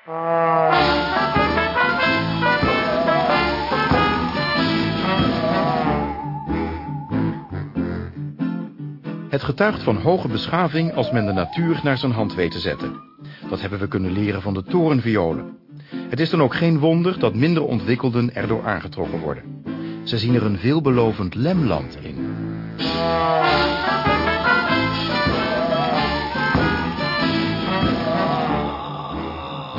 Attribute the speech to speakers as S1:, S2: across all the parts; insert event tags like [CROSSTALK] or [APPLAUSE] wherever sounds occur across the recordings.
S1: Het getuigt van hoge beschaving als men de natuur naar zijn hand weet te zetten. Dat hebben we kunnen leren van de torenviolen. Het is dan ook geen wonder dat minder ontwikkelden erdoor aangetrokken worden. Ze zien er een veelbelovend lemland in.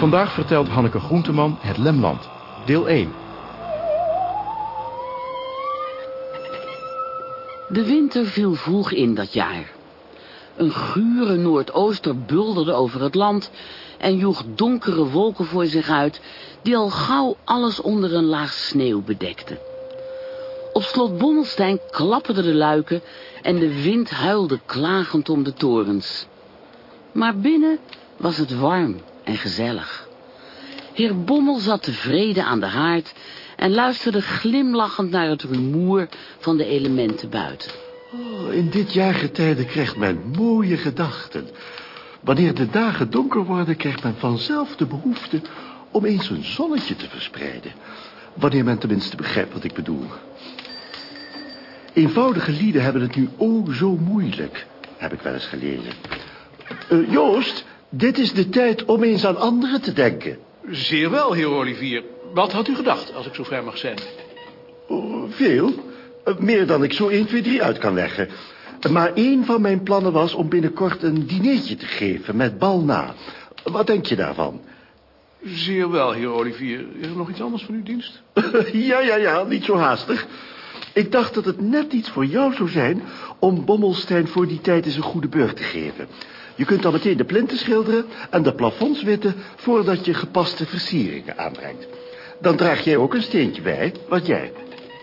S1: Vandaag vertelt Hanneke Groenteman het Lemland, deel 1.
S2: De winter viel vroeg in dat jaar. Een gure noordooster bulderde over het land en joeg donkere wolken voor zich uit, die al gauw alles onder een laag sneeuw bedekten. Op slot Bommelstein klapperden de luiken en de wind huilde klagend om de torens. Maar binnen was het warm en gezellig. Heer Bommel zat tevreden aan de haard en luisterde glimlachend naar het rumoer van de elementen buiten.
S3: Oh, in dit jaargetijde krijgt men mooie gedachten. Wanneer de dagen donker worden, krijgt men vanzelf de behoefte om eens een zonnetje te verspreiden. Wanneer men tenminste begrijpt wat ik bedoel. Eenvoudige lieden hebben het nu o zo moeilijk, heb ik wel eens gelezen. Uh, Joost, dit is de tijd om eens aan anderen te denken.
S4: Zeer wel, heer Olivier. Wat had u gedacht, als ik zo vrij mag zijn?
S3: Oh, veel. Uh, meer dan ik zo 1, 2, 3 uit kan leggen. Maar één van mijn plannen was om binnenkort een dinertje te geven met bal na. Wat denk je daarvan?
S4: Zeer wel, heer Olivier. Is er nog iets anders van uw dienst? [LAUGHS]
S3: ja, ja, ja, niet zo haastig. Ik dacht dat het net iets voor jou zou zijn... om Bommelstein voor die tijd eens een goede beurt te geven. Je kunt dan meteen de plinten schilderen en de plafonds witten... voordat je gepaste versieringen aanbrengt. Dan draag jij ook een steentje bij. Wat jij?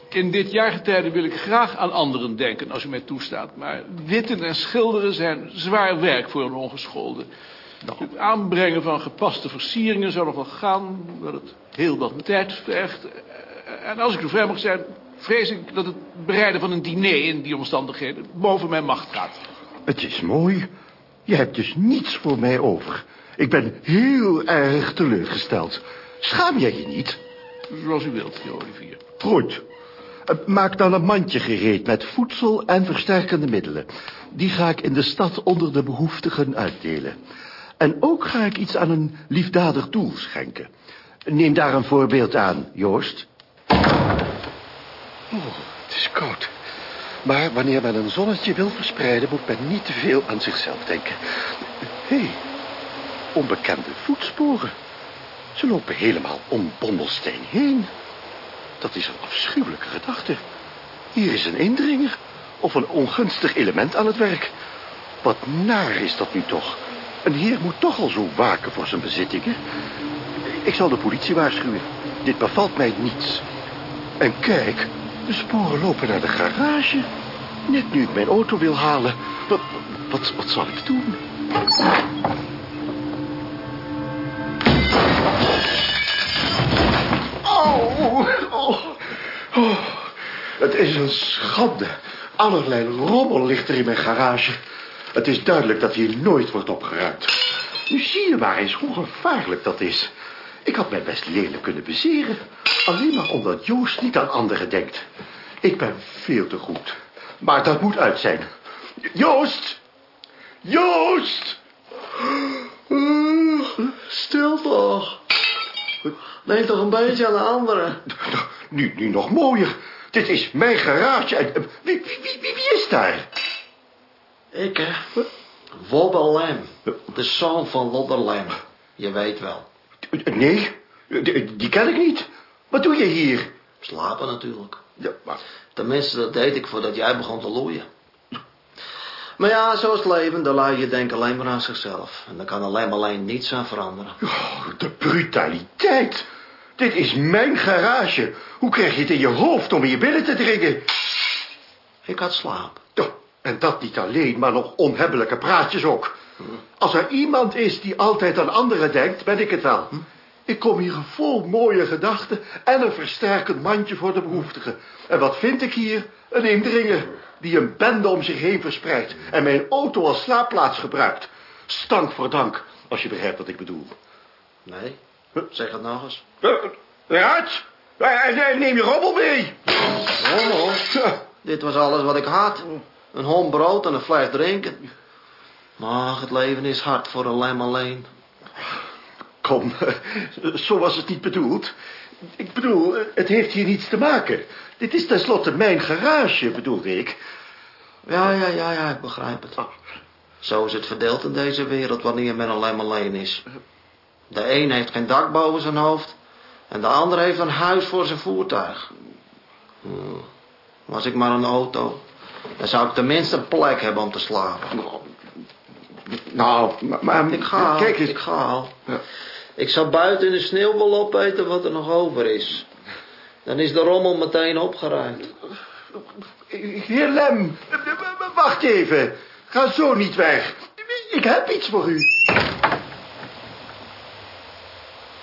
S4: In dit jaargetijde wil ik graag aan anderen denken, als u mij toestaat. Maar witten en schilderen zijn zwaar werk voor een ongeschoolde. Het aanbrengen van gepaste versieringen zou nog wel gaan... dat het heel wat tijd vergt. En als ik er vrij mag zijn, vrees ik dat het bereiden van een diner in die omstandigheden boven mijn macht gaat.
S3: Het is mooi. Je hebt dus niets voor mij over. Ik ben heel erg teleurgesteld. Schaam jij je niet?
S4: Zoals u wilt, heer Olivier.
S3: Goed. Maak dan een mandje gereed met voedsel en versterkende middelen. Die ga ik in de stad onder de behoeftigen uitdelen. En ook ga ik iets aan een liefdadig doel schenken. Neem daar een voorbeeld aan, Joost. Oh, het is koud. Maar wanneer men een zonnetje wil verspreiden... moet men niet te veel aan zichzelf denken. Hé, hey, onbekende voetsporen. Ze lopen helemaal om Bommelsteen heen. Dat is een afschuwelijke gedachte. Hier is een indringer of een ongunstig element aan het werk. Wat naar is dat nu toch? Een heer moet toch al zo waken voor zijn bezittingen. Ik zal de politie waarschuwen. Dit bevalt mij niets. En kijk, de sporen lopen naar de garage. Net nu ik mijn auto wil halen. Wat, wat, wat zal ik doen? Oh, oh, oh. Het is een schande. Allerlei rommel ligt er in mijn garage. Het is duidelijk dat hier nooit wordt opgeruimd. Nu zie je maar eens hoe gevaarlijk dat is. Ik had mij best lelijk kunnen bezeren. Alleen maar omdat Joost niet aan anderen denkt. Ik ben veel te goed. Maar dat moet uit zijn. Joost! Joost!
S5: Stil toch. Neem toch een beetje aan de anderen.
S3: Nu, nu nog mooier. Dit is mijn garage. Eh, wie, wie, wie, wie is daar?
S5: Ik, hè? Wobbe Lem. De zoon van Lodder Lem. Je weet wel.
S3: Nee, die, die ken ik niet. Wat doe je hier?
S5: Slapen natuurlijk.
S3: Ja, maar...
S5: Tenminste, dat deed ik voordat jij begon te loeien. [LAUGHS] Maar ja, zo is het leven. De lui je denken alleen maar aan zichzelf. En daar kan alleen maar alleen niets aan veranderen.
S3: Oh, de brutaliteit. Dit is mijn garage. Hoe krijg je het in je hoofd om hier binnen te dringen?
S5: Ik had slaap.
S3: Oh, en dat niet alleen, maar nog onhebbelijke praatjes ook. Als er iemand is die altijd aan anderen denkt, ben ik het wel. Ik kom hier vol mooie gedachten en een versterkend mandje voor de behoeftigen. En wat vind ik hier? Een indringer die een bende om zich heen verspreidt en mijn auto als slaapplaats gebruikt. Stank voor dank, als je begrijpt wat ik bedoel.
S5: Nee, Zeg het nog eens.
S3: Eruit! Eh, Neem je rommel mee!
S5: Oh, dit was alles wat ik had. Een hom brood en een fles drinken. Maar het leven is hard voor een lem alleen.
S3: Kom, [LAUGHS] zo was het niet bedoeld. Ik bedoel, het heeft hier niets te maken. Dit is tenslotte mijn garage, bedoelde ik.
S5: Ja, ja, ja, ja, ik begrijp het. Zo is het verdeeld in deze wereld wanneer men een lem alleen is. De een heeft geen dak boven zijn hoofd... en de ander heeft een huis voor zijn voertuig. Hmm. Was ik maar een auto... dan zou ik tenminste een plek hebben om te slapen.
S3: Nou, maar... maar-
S5: Ik ga al,
S3: Kijk eens.
S5: ik ga al.
S3: Ja.
S5: Ik zal buiten in de sneeuw wel opeten wat er nog over is. Dan is de rommel meteen opgeruimd.
S3: Heer Lem, wacht even. Ga zo niet weg. Ik heb iets voor u.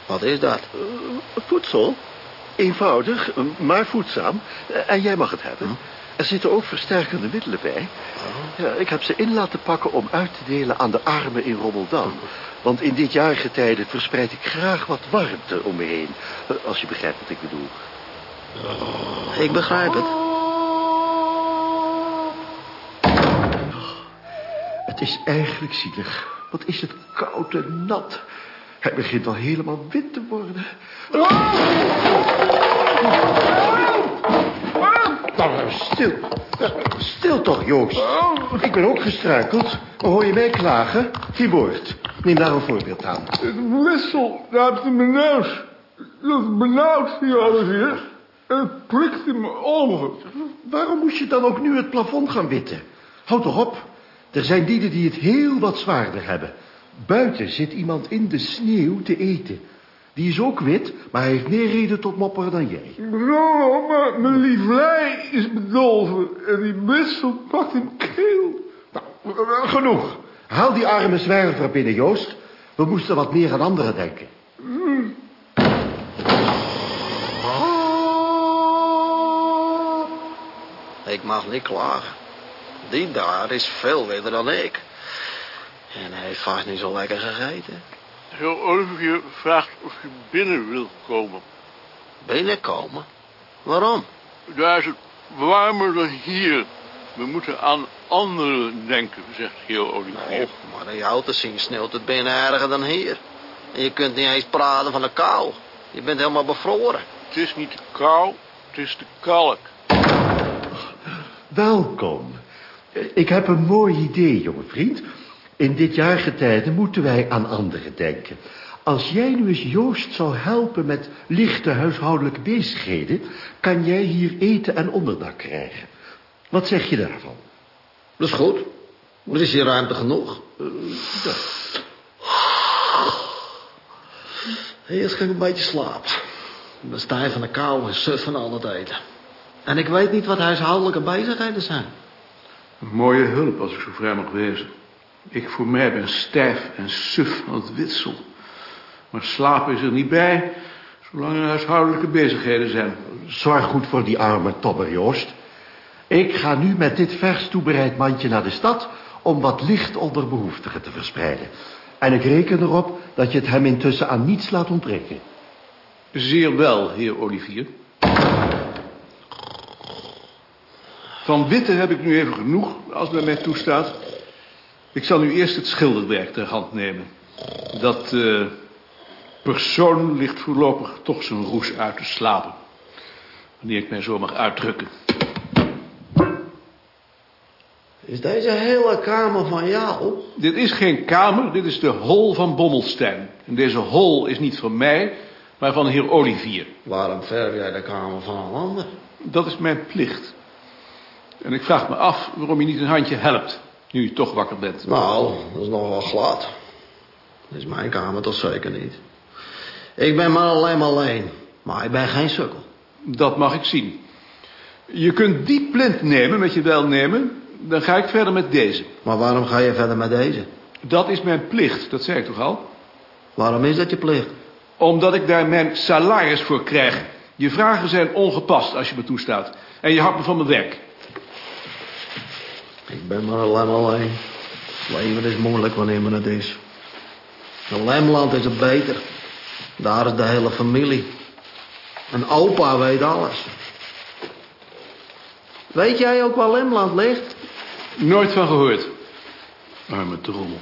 S5: Wat is dat?
S3: Voedsel. Eenvoudig, maar voedzaam. En jij mag het hebben. Er zitten ook versterkende middelen bij. Ja, ik heb ze in laten pakken om uit te delen aan de armen in Rommeldam. Want in dit jaargetijde verspreid ik graag wat warmte om me heen. Als je begrijpt wat ik bedoel.
S5: Ik begrijp het.
S3: Het is eigenlijk zielig. Wat is het koud en nat. Hij begint al helemaal wit te worden. Nou, stil. Stil toch, Joost. Ik ben ook gestruikeld. Hoor je mij klagen? Gieboord, neem daar een voorbeeld aan.
S4: Het wissel in mijn neus. Dat is benauwd hier alles hier. En het prikt in mijn ogen.
S3: Waarom moest je dan ook nu het plafond gaan witten? Houd toch op. Er zijn lieden die het heel wat zwaarder hebben. Buiten zit iemand in de sneeuw te eten. Die is ook wit, maar hij heeft meer reden tot mopperen dan jij.
S4: Zo, maar mijn lieflei is bedolven. En die wissel pakt hem keel.
S3: Nou, eh, genoeg. Haal die arme zwerver binnen, Joost. We moesten wat meer aan anderen denken.
S5: Ik mag niet klagen. Die daar is veel witter dan ik. En hij heeft vast niet zo lekker gegeten.
S6: Zo Olivier vraagt of je binnen wil komen.
S5: Binnenkomen? Waarom?
S6: Daar is het warmer dan hier. We moeten aan anderen denken, zegt heel Olivier.
S5: Oh, maar in jou te zien sneeuwt het binnen erger dan hier. En je kunt niet eens praten van de kou. Je bent helemaal bevroren.
S6: Het is niet de kou, het is de kalk.
S3: Welkom. Ik heb een mooi idee, jonge vriend. In dit jaargetijde moeten wij aan anderen denken. Als jij nu eens Joost zou helpen met lichte huishoudelijke bezigheden... kan jij hier eten en onderdak krijgen. Wat zeg je daarvan?
S5: Dat is goed. Er is hier ruimte genoeg. Eerst ga ik een beetje slapen. Ik ben stijf van de kou en suf van al het eten. En ik weet niet wat huishoudelijke bezigheden zijn.
S4: Een mooie hulp, als ik zo vrij mag wezen. Ik voor mij ben stijf en suf van het witsel. Maar slapen is er niet bij, zolang er huishoudelijke bezigheden zijn.
S3: Zorg goed voor die arme tobber, Joost. Ik ga nu met dit vers toebereid mandje naar de stad... om wat licht onder behoeftigen te verspreiden. En ik reken erop dat je het hem intussen aan niets laat ontbreken.
S4: Zeer wel, heer Olivier. Van witte heb ik nu even genoeg, als men mij toestaat. Ik zal nu eerst het schilderwerk ter hand nemen. Dat eh, persoon ligt voorlopig toch zijn roes uit te slapen. Wanneer ik mij zo mag uitdrukken.
S5: Is deze hele kamer van jou?
S4: Dit is geen kamer, dit is de hol van Bommelstein. En deze hol is niet van mij, maar van de heer Olivier.
S5: Waarom verf jij de kamer van een ander?
S4: Dat is mijn plicht. En ik vraag me af waarom je niet een handje helpt, nu je toch wakker bent.
S5: Nou, dat is nog wel glad. Dat is mijn kamer toch zeker niet. Ik ben maar alleen maar alleen. Maar ik ben geen sukkel.
S4: Dat mag ik zien. Je kunt die plint nemen met je welnemen, dan ga ik verder met deze.
S5: Maar waarom ga je verder met deze?
S4: Dat is mijn plicht, dat zei ik toch al?
S5: Waarom is dat je plicht?
S4: Omdat ik daar mijn salaris voor krijg. Je vragen zijn ongepast als je me toestaat. En je houdt me van mijn werk.
S5: Ik ben maar maar alleen. Leven is moeilijk wanneer men het is. In Lemland is het beter. Daar is de hele familie. En opa weet alles. Weet jij ook waar Lemland ligt?
S4: Nooit van gehoord. Arme trommel.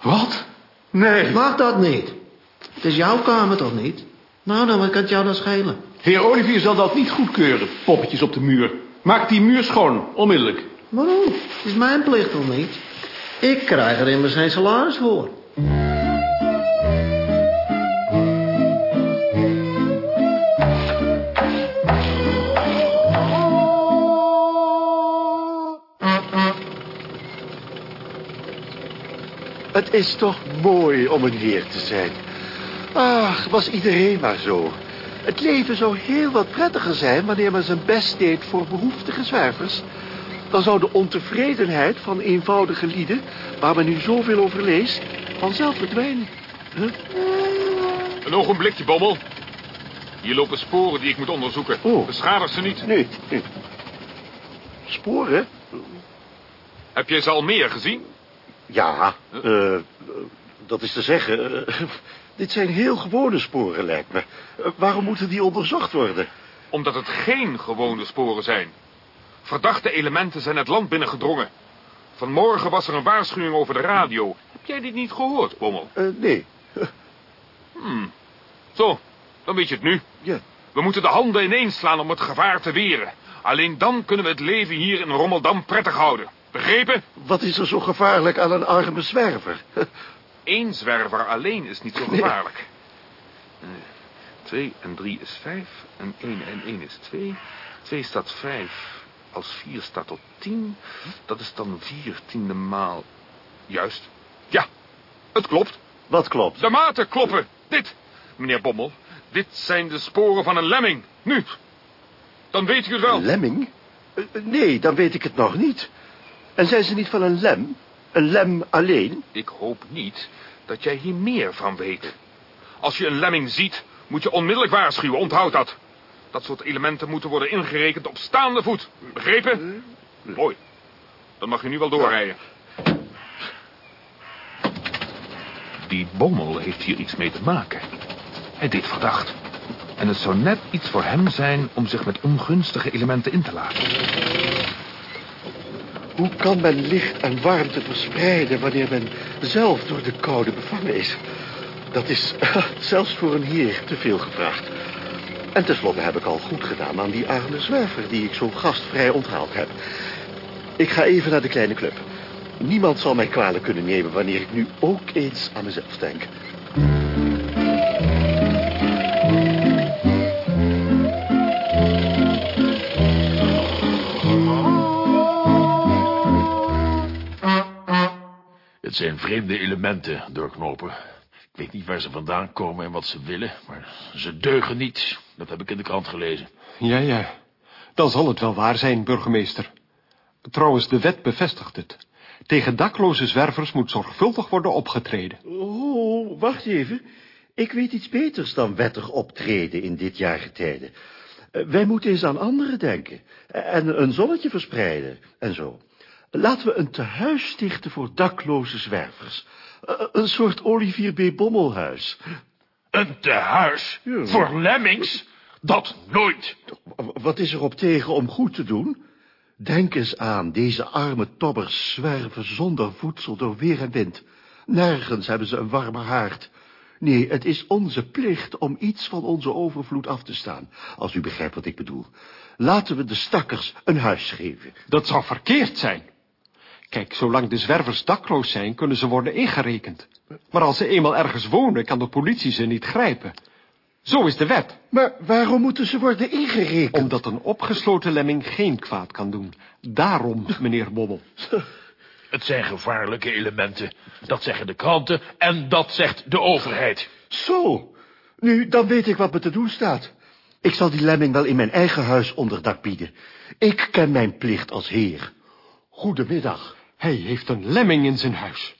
S4: Wat? Nee.
S5: Mag dat niet? Het is jouw kamer toch niet? Nou, dan wat kan het jou dan schelen?
S4: Heer Olivier zal dat niet goedkeuren, poppetjes op de muur. Maak die muur schoon, onmiddellijk.
S5: Waarom? Het is mijn plicht toch niet? Ik krijg er immers geen salaris voor.
S3: Het is toch mooi om een heer te zijn. Ach, was iedereen maar zo. Het leven zou heel wat prettiger zijn wanneer men zijn best deed voor behoeftige zwervers. Dan zou de ontevredenheid van eenvoudige lieden, waar men nu zoveel over leest, vanzelf verdwijnen. Huh?
S7: Een ogenblikje, Bommel. Hier lopen sporen die ik moet onderzoeken.
S3: Oh.
S7: Beschadig ze niet.
S3: Nee. nee. Sporen?
S7: Heb jij ze al meer gezien?
S3: Ja, eh, dat is te zeggen. eh, dit zijn heel gewone sporen, lijkt me. Eh, waarom moeten die onderzocht worden?
S7: Omdat het geen gewone sporen zijn. Verdachte elementen zijn het land binnengedrongen. Vanmorgen was er een waarschuwing over de radio. Heb jij dit niet gehoord, Bommel?
S3: Eh, nee.
S7: Zo, dan weet je het nu.
S3: Ja.
S7: We moeten de handen ineens slaan om het gevaar te weren. Alleen dan kunnen we het leven hier in Rommeldam prettig houden. Begrepen?
S3: Wat is er zo gevaarlijk aan een arme zwerver?
S7: Eén zwerver alleen is niet zo gevaarlijk. Eh, twee en drie is vijf. En één en één is twee. Twee staat vijf. Als vier staat tot tien. Dat is dan vier tiende maal. Juist. Ja, het klopt.
S3: Wat klopt?
S7: De maten kloppen. Dit, meneer Bommel. Dit zijn de sporen van een lemming. Nu. Dan weet u het wel.
S3: Een lemming? Eh, eh, nee, dan weet ik het nog niet. En zijn ze niet van een lem? Een lem alleen?
S7: Ik hoop niet dat jij hier meer van weet. Als je een lemming ziet, moet je onmiddellijk waarschuwen. Onthoud dat. Dat soort elementen moeten worden ingerekend op staande voet. Begrepen? Mooi. Dan mag je nu wel doorrijden. Die bommel heeft hier iets mee te maken. Hij deed verdacht. En het zou net iets voor hem zijn om zich met ongunstige elementen in te laten.
S3: Hoe kan men licht en warmte verspreiden wanneer men zelf door de koude bevangen is? Dat is [LAUGHS] zelfs voor een heer te veel gevraagd. En tenslotte heb ik al goed gedaan aan die arme zwerver die ik zo gastvrij onthaald heb. Ik ga even naar de kleine club. Niemand zal mij kwalijk kunnen nemen wanneer ik nu ook eens aan mezelf denk.
S8: Het zijn vreemde elementen, doorknopen. Ik weet niet waar ze vandaan komen en wat ze willen, maar ze deugen niet. Dat heb ik in de krant gelezen.
S9: Ja, ja. Dan zal het wel waar zijn, burgemeester. Trouwens, de wet bevestigt het. Tegen dakloze zwervers moet zorgvuldig worden opgetreden.
S3: Oh, wacht even. Ik weet iets beters dan wettig optreden in dit jaargetijde. Eh, Wij moeten eens aan anderen denken. En een zonnetje verspreiden en zo. Laten we een tehuis stichten voor dakloze zwervers. Eh, Een soort Olivier B. Bommelhuis.
S8: Een tehuis?
S3: Ja.
S8: Voor lemmings? Dat nooit.
S3: Wat is er op tegen om goed te doen? Denk eens aan, deze arme tobbers zwerven zonder voedsel door weer en wind. Nergens hebben ze een warme haard. Nee, het is onze plicht om iets van onze overvloed af te staan, als u begrijpt wat ik bedoel. Laten we de stakkers een huis geven.
S9: Dat zou verkeerd zijn. Kijk, zolang de zwervers dakloos zijn, kunnen ze worden ingerekend. Maar als ze eenmaal ergens wonen, kan de politie ze niet grijpen. Zo is de wet.
S3: Maar waarom moeten ze worden ingerekend?
S9: Omdat een opgesloten lemming geen kwaad kan doen. Daarom, meneer Bommel. [LAUGHS]
S8: Het zijn gevaarlijke elementen. Dat zeggen de kranten en dat zegt de overheid.
S3: Zo, nu, dan weet ik wat me te doen staat. Ik zal die lemming wel in mijn eigen huis onderdak bieden. Ik ken mijn plicht als heer. Goedemiddag.
S9: Hij heeft een lemming in zijn huis.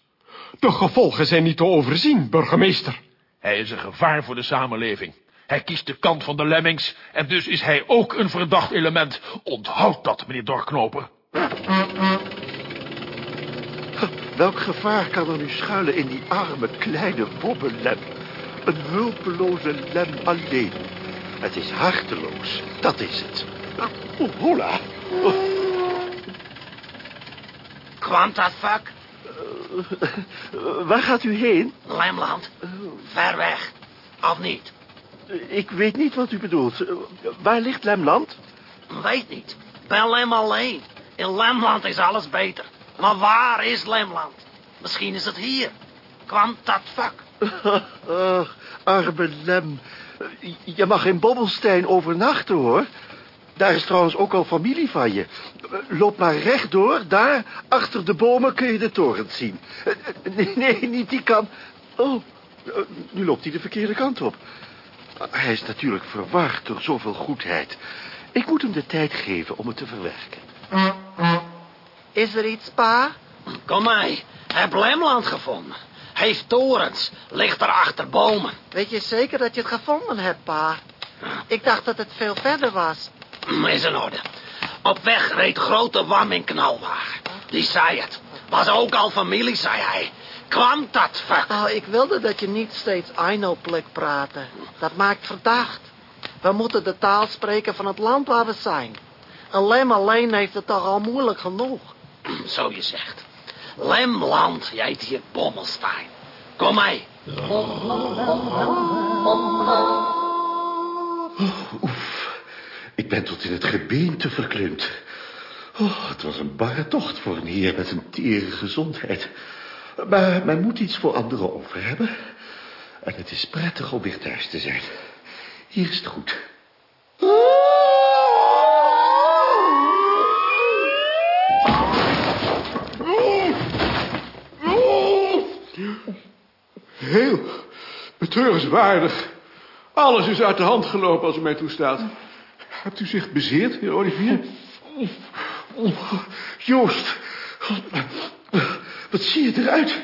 S9: De gevolgen zijn niet te overzien, burgemeester.
S8: Hij is een gevaar voor de samenleving. Hij kiest de kant van de lemmings en dus is hij ook een verdacht element. Onthoud dat, meneer Dorknoper.
S3: Welk gevaar kan er nu schuilen in die arme kleine bobbenlem? Een hulpeloze lem alleen. Het is harteloos, dat is het. Oh, hola. Oh,
S10: Quanta fuck?
S3: waar gaat u heen?
S10: Lemland. Ver weg. Of niet?
S3: Ik weet niet wat u bedoelt. Waar ligt Lemland?
S10: Weet niet. Ben Lem alleen. In Lemland is alles beter. Maar waar is Lemland? Misschien is het hier. Quanta fuck? [LAUGHS]
S3: Ach, arme lem. Je mag in Bobbelstein overnachten, hoor. Daar is trouwens ook al familie van je. Loop maar rechtdoor. Daar, achter de bomen, kun je de torens zien. Nee, [LAUGHS] nee, niet die kant. Oh, nu loopt hij de verkeerde kant op. Hij is natuurlijk verward door zoveel goedheid. Ik moet hem de tijd geven om het te verwerken.
S5: Is er iets, pa?
S10: Kom mee. Heb Lemland gevonden. Heeft torens. Ligt er achter bomen.
S5: Weet je zeker dat je het gevonden hebt, pa? Ik dacht dat het veel verder was.
S10: Is in orde. Op weg reed grote Wam in knalwagen. Die zei het. Was ook al familie, zei hij. Kwam dat fuck?
S5: Oh, ik wilde dat je niet steeds Einoplek praatte. Dat maakt verdacht. We moeten de taal spreken van het land waar we zijn. Een lem alleen heeft het toch al moeilijk genoeg.
S10: Zo je zegt. Lemland, jij heet hier Bommelstein. Kom mee.
S3: Oef, ik ben tot in het gebeente verkleumd. Oh, het was een barre tocht voor een heer met een tere gezondheid. Maar men moet iets voor anderen over hebben. En het is prettig om weer thuis te zijn. Hier is het goed.
S4: Heel betreurenswaardig. Alles is uit de hand gelopen als u mij toestaat. Hebt u zich bezeerd, heer Olivier?
S3: Joost, wat zie je eruit?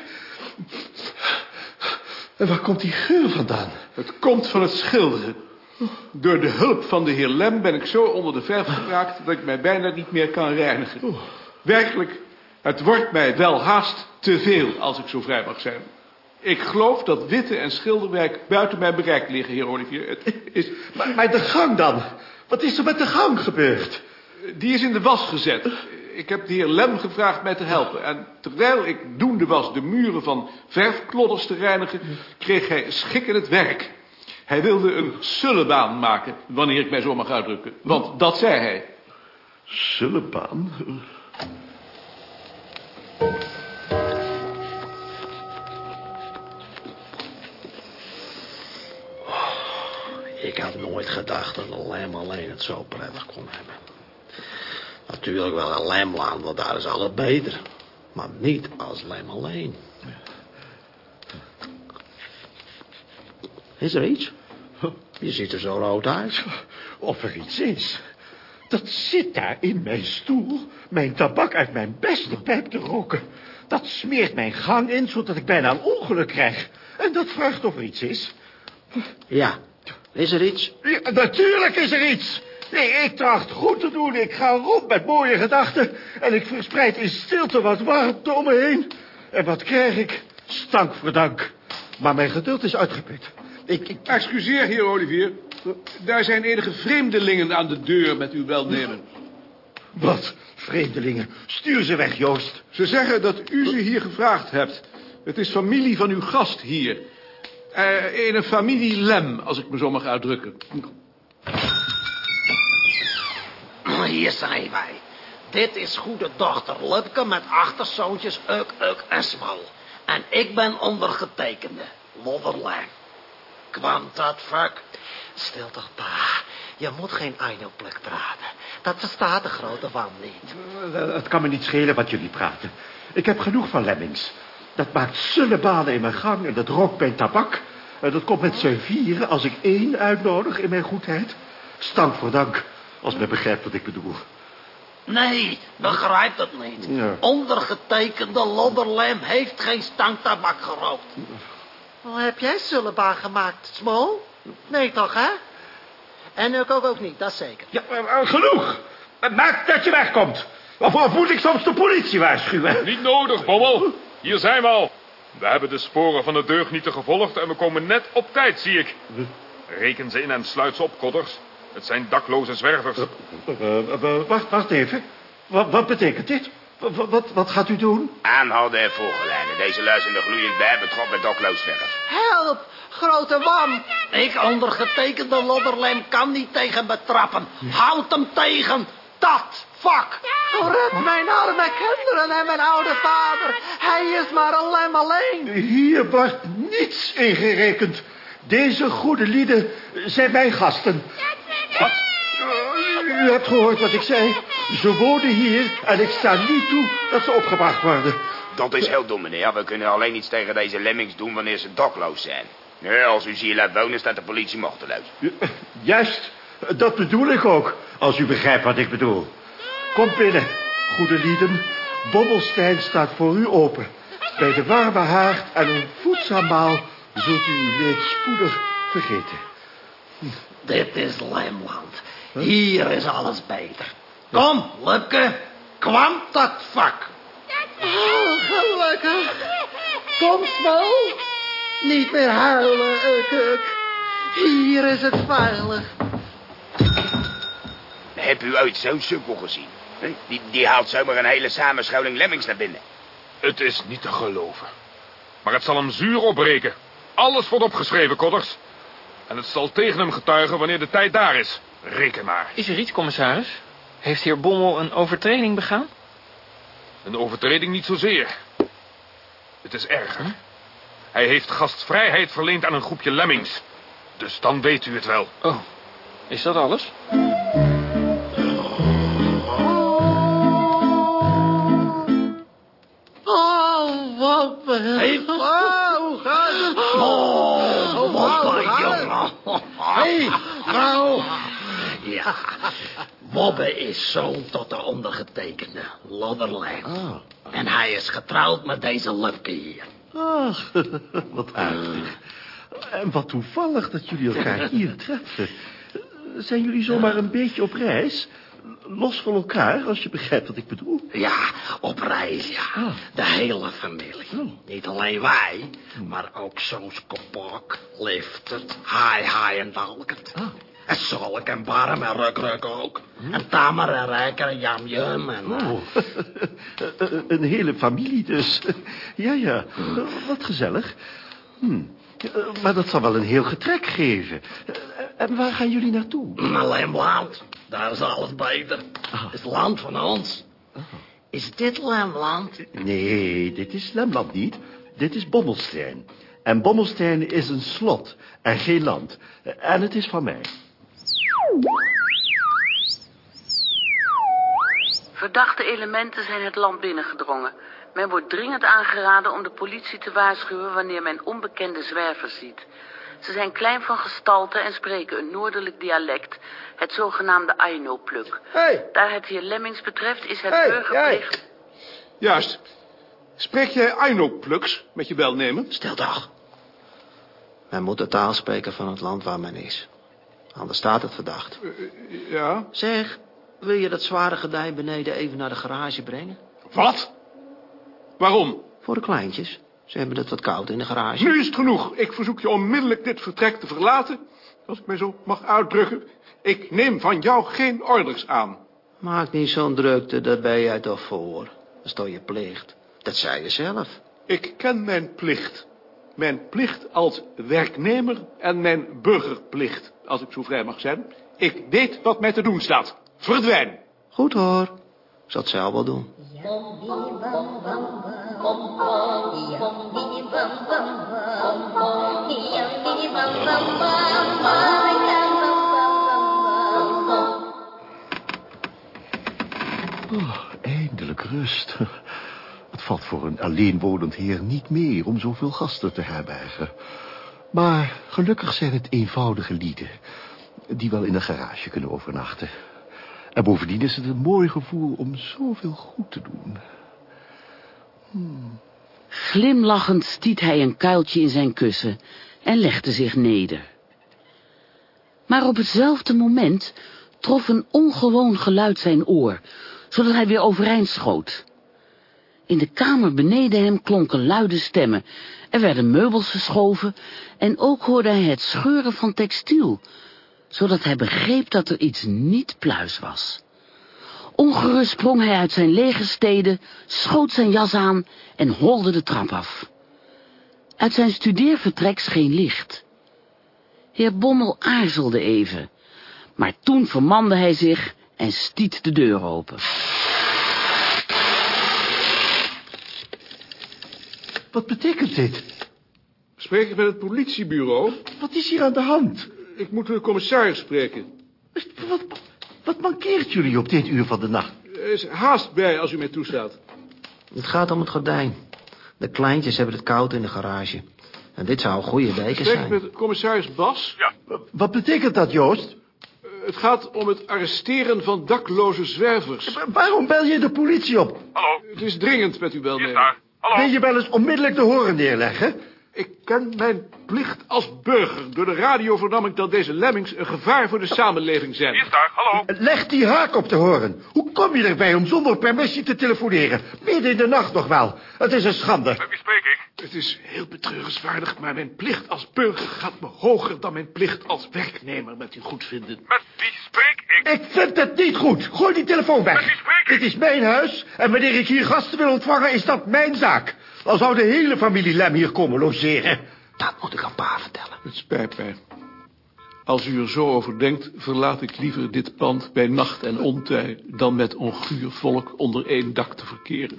S3: En waar komt die geur vandaan?
S4: Het komt van het schilderen. Door de hulp van de heer Lem ben ik zo onder de verf geraakt... dat ik mij bijna niet meer kan reinigen. Werkelijk, het wordt mij wel haast te veel, als ik zo vrij mag zijn. Ik geloof dat witte en schilderwerk buiten mijn bereik liggen, heer Olivier. Het is...
S3: Maar, maar de gang dan? Wat is er met de gang gebeurd?
S4: Die is in de was gezet. Ik heb de heer Lem gevraagd mij te helpen. En terwijl ik doende was de muren van verfklodders te reinigen... kreeg hij schik in het werk. Hij wilde een sullebaan maken, wanneer ik mij zo mag uitdrukken. Want dat zei hij.
S3: Sullebaan?
S5: Ik had nooit gedacht dat een lem alleen het zo prettig kon hebben. Natuurlijk wel een lemland, want daar is alles beter. Maar niet als lem alleen. Is er iets? Je ziet er zo rood uit.
S3: Of er iets is. Dat zit daar in mijn stoel, mijn tabak uit mijn beste pijp te roken. Dat smeert mijn gang in, zodat ik bijna een ongeluk krijg. En dat vraagt of er iets is.
S5: Ja, is er iets?
S3: Ja, natuurlijk is er iets. Nee, ik tracht goed te doen. Ik ga rond met mooie gedachten. En ik verspreid in stilte wat warmte om me heen. En wat krijg ik? Stank voor dank. Maar mijn geduld is uitgeput. Ik, ik...
S4: Excuseer, heer Olivier. Daar zijn enige vreemdelingen aan de deur met uw welnemen.
S3: Wat? Vreemdelingen. Stuur ze weg, Joost.
S4: Ze zeggen dat u ze hier gevraagd hebt. Het is familie van uw gast hier. Uh, een familie Lem, als ik me zo mag uitdrukken.
S10: Hier zijn wij. Dit is goede dochter Lupke met achterzoontjes Uk, Uk en Smol. En ik ben ondergetekende, Lodderlijn. Kwam dat fuck?
S5: Stil toch, pa. Je moet geen Einoplek praten. Dat verstaat de grote man niet.
S3: Het kan me niet schelen wat jullie praten. Ik heb genoeg van lemmings. Dat maakt zullebanen in mijn gang en dat rookt mijn tabak. En dat komt met z'n vieren als ik één uitnodig in mijn goedheid. Stank voor dank, als men begrijpt wat ik bedoel.
S10: Nee, begrijpt het niet.
S3: Ja.
S10: Ondergetekende Lodderlem heeft geen stanktabak gerookt.
S5: Hoe heb jij sullebaan gemaakt, Smol? Nee toch, hè? En ik ook, ook niet, dat zeker.
S3: Ja, maar genoeg. Maak dat je wegkomt. Of, of moet ik soms de politie waarschuwen?
S8: Niet nodig, Bommel.
S7: Hier zijn we al. We hebben de sporen van de deugnieten gevolgd en we komen net op tijd, zie ik. Reken ze in en sluit ze op, kodders. Het zijn dakloze zwervers.
S3: Eh, eh, wacht, wacht even. Wat, wat betekent dit? Wat, wat, wat gaat u doen?
S11: Aanhouden en volgeleiden. Deze lui zijn er gloeiend bij, betrokken met dakloosvergers.
S10: Help, grote man. Ik ondergetekende Lodderlem kan niet tegen me trappen. Houd hem tegen. Dat, fuck.
S12: Red mijn arme kinderen en mijn oude vader. Hij is maar een lem alleen.
S3: Hier wordt niets ingerekend. Deze goede lieden zijn mijn gasten. Wat? U hebt gehoord wat ik zei. Ze wonen hier en ik sta niet toe dat ze opgebracht worden.
S11: Dat is heel dom, meneer. We kunnen alleen iets tegen deze lemmings doen wanneer ze dakloos zijn. Ja, als u ze hier laat wonen, staat de politie machteloos.
S3: Juist, dat bedoel ik ook, als u begrijpt wat ik bedoel. Kom binnen, goede lieden. Bobbelstein staat voor u open. Bij de warme haard en een voedzaam maal zult u uw leed spoedig vergeten.
S10: Dit is Lemland. Hier is alles beter. Kom, Lupke. Kwam dat vak.
S12: Oh, gelukkig. Kom, Smol. Niet meer huilen, Uk, Uk. Hier is het veilig.
S11: Heb u ooit zo'n sukkel gezien? Die, die haalt zomaar een hele samenscholing lemmings naar binnen.
S7: Het is niet te geloven. Maar het zal hem zuur opbreken. Alles wordt opgeschreven, kodders. En het zal tegen hem getuigen wanneer de tijd daar is. Reken maar.
S13: Is er iets, commissaris? Heeft heer Bommel een overtreding begaan?
S7: Een overtreding niet zozeer. Het is erger. Hij heeft gastvrijheid verleend aan een groepje lemmings. Dus dan weet u het wel.
S13: Oh, is dat alles?
S12: Oh, hoe gaat het?
S10: Oh,
S12: hoe
S10: Mobbe,
S12: gaat het?
S10: jongen.
S12: Hey, vrouw.
S10: Ja, Mobbe is zoon tot de ondergetekende, Lodderland.
S3: Ah.
S10: En hij is getrouwd met deze Lupke hier.
S3: Ach, [LAUGHS] wat aardig. En wat toevallig dat jullie elkaar hier treffen. Zijn jullie zomaar een beetje op reis? Los van elkaar, als je begrijpt wat ik bedoel.
S10: Ja, op reis, ja. De hele familie. Niet alleen wij, maar ook zoons Kopok, Liftert, Hai Hai en Dalkert. En Zolk en Barm en Ruk Ruk ook. En Tamer en Rijker en Jam Jum en... eh, [LAUGHS]
S3: Oh, een hele familie dus. Ja, ja, wat gezellig. Hm. eh, Maar dat zal wel een heel getrek geven. En waar gaan jullie naartoe?
S10: Naar Lemland. Daar is alles beter.
S3: Ah.
S10: Is het land van ons. Is dit Lemland?
S3: Nee, dit is Lemland niet. Dit is Bommelstein. En Bommelstein is een slot en geen land. En het is van mij.
S2: Verdachte elementen zijn het land binnengedrongen. Men wordt dringend aangeraden om de politie te waarschuwen wanneer men onbekende zwervers ziet. Ze zijn klein van gestalte en spreken een noordelijk dialect, het zogenaamde Aino-pluk.
S14: Hey.
S2: Daar het hier Lemmings betreft is het
S14: Hey,
S2: burgerplicht...
S4: Juist. Spreek jij Aino-pluks met je welnemen?
S5: Stil toch. Men moet de taal spreken van het land waar men is. Anders staat het verdacht.
S4: Ja.
S5: Zeg, wil je dat zware gedij beneden even naar de garage brengen?
S4: Wat? Waarom?
S5: Voor de kleintjes. Ze hebben het wat koud in de garage.
S4: Nu is het genoeg. Ik verzoek je onmiddellijk dit vertrek te verlaten. Als ik mij zo mag uitdrukken. Ik neem van jou geen orders aan.
S5: Maak niet zo'n drukte, daar ben jij toch voor. Dat is toch je plicht. Dat zei je zelf.
S4: Ik ken mijn plicht. Mijn plicht als werknemer en mijn burgerplicht, als ik zo vrij mag zijn. Ik weet wat mij te doen staat. Verdwijn.
S5: Goed hoor. Ik zal het zelf wel doen.
S3: Oh, eindelijk rust. Het valt voor een alleenwonend heer niet meer om zoveel gasten te herbergen. Maar gelukkig zijn het eenvoudige lieden... die wel in een garage kunnen overnachten. En bovendien is het een mooi gevoel om zoveel goed te doen.
S2: Glimlachend stiet hij een kuiltje in zijn kussen en legde zich neder. Maar op hetzelfde moment trof een ongewoon geluid zijn oor, zodat hij weer overeind schoot. In de kamer beneden hem klonken luide stemmen. Er werden meubels verschoven en ook hoorde hij het scheuren van textiel, zodat hij begreep dat er iets niet pluis was. Ongerust sprong hij uit zijn lege steden, schoot zijn jas aan en holde de trap af. Uit zijn studeervertrek scheen licht. Heer Bommel aarzelde even, maar toen vermande hij zich en stiet de deur open.
S3: Wat betekent dit?
S4: Spreek ik met het politiebureau?
S3: Wat is hier aan de hand?
S4: Ik moet de commissaris spreken.
S3: Wat, wat mankeert jullie op dit uur van de nacht?
S4: Er is haast bij als u mij toestaat.
S5: Het gaat om het gordijn. De kleintjes hebben het koud in de garage. En dit zou een goede deken
S4: Spreek ik
S5: zijn.
S4: met commissaris Bas?
S6: Ja.
S3: Wat betekent dat, Joost?
S4: Eh, Het gaat om het arresteren van dakloze zwervers.
S3: Waarom bel je de politie op?
S6: Hallo,
S4: Het is dringend met uw
S6: daar. Hallo.
S3: Wil je wel eens onmiddellijk de horen neerleggen?
S4: Ik ken mijn plicht als burger. Door de radio vernam ik dat deze lemmings een gevaar voor de samenleving zijn.
S6: Hier is daar. Hallo.
S3: Leg die haak op de horen. Hoe kom je erbij om zonder permissie te telefoneren? Midden in de nacht nog wel. Het is een schande.
S6: Met wie spreek ik?
S4: Het is heel betreurenswaardig, maar mijn plicht als burger gaat me hoger dan mijn plicht als werknemer met uw goedvinden.
S6: Met wie spreek ik?
S3: Ik vind het niet goed. Gooi die telefoon
S6: Met wie
S3: weg.
S6: spreek ik?
S3: Dit is mijn huis en wanneer ik hier gasten wil ontvangen is dat mijn zaak. Al zou de hele familie Lem hier komen logeren.
S5: Dat moet ik aan pa vertellen.
S4: Het spijt mij. Als u er zo over denkt, verlaat ik liever dit pand bij nacht en ontij... dan met onguur volk onder één dak te verkeren.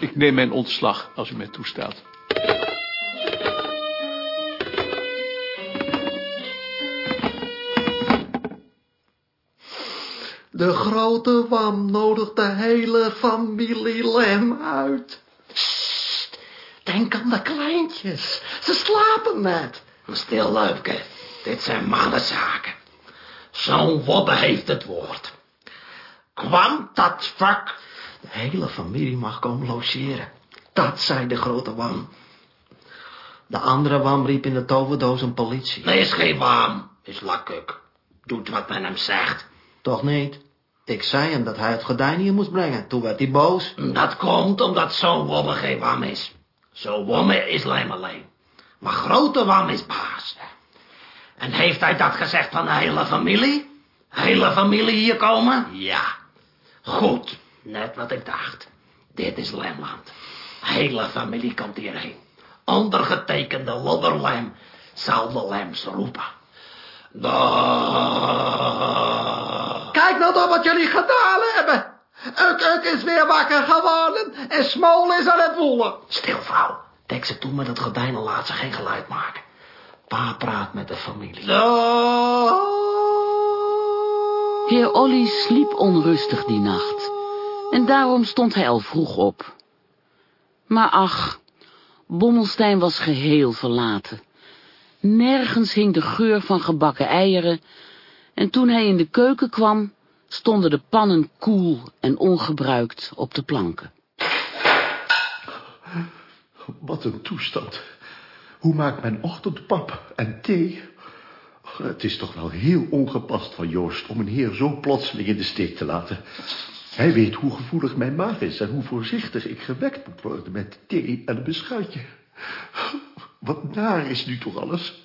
S4: Ik neem mijn ontslag, als u mij toestaat.
S12: De grote wam nodigt de hele familie Lem uit. Aan de kleintjes. Ze slapen net.
S10: Stil, Leupke. Dit zijn mannenzaken. Zo'n wobbe heeft het woord. Kwam dat vak?
S5: De hele familie mag komen logeren. Dat zei de grote wam. De andere wam riep in de toverdoos een politie.
S10: Nee, is geen waan. Is lakkuk. Doet wat men hem zegt.
S5: Toch niet? Ik zei hem dat hij het gordijn hier moest brengen. Toen werd hij boos.
S10: Dat komt omdat zo'n wobbe geen wam is. Zo'n wobbe is alleen. Maar grote wam is baas. En heeft hij dat gezegd van de hele familie? Hele familie hier komen? Ja. Goed, net wat ik dacht. Dit is Lemland. Hele familie komt hierheen. Ondergetekende Lodderlem zal de Lems roepen.
S12: Kijk nou dan wat jullie gedaan hebben. Uk Uk is weer wakker geworden en Smol is aan het woelen.
S10: Stil, vrouw. Dek ze toe met het gordijn en laat ze geen geluid maken. Pa praat met de familie.
S2: Heer Olly sliep onrustig die nacht. En daarom stond hij al vroeg op. Maar ach, Bommelstein was geheel verlaten. Nergens hing de geur van gebakken eieren, en toen hij in de keuken kwam, stonden de pannen koel en ongebruikt op de planken.
S3: Wat een toestand. Hoe maakt men ochtendpap en thee? Het is toch wel heel ongepast van Joost om een heer zo plotseling in de steek te laten. Hij weet hoe gevoelig mijn maag is en hoe voorzichtig ik gewekt moet worden met thee en een beschuitje. Wat naar is nu toch alles?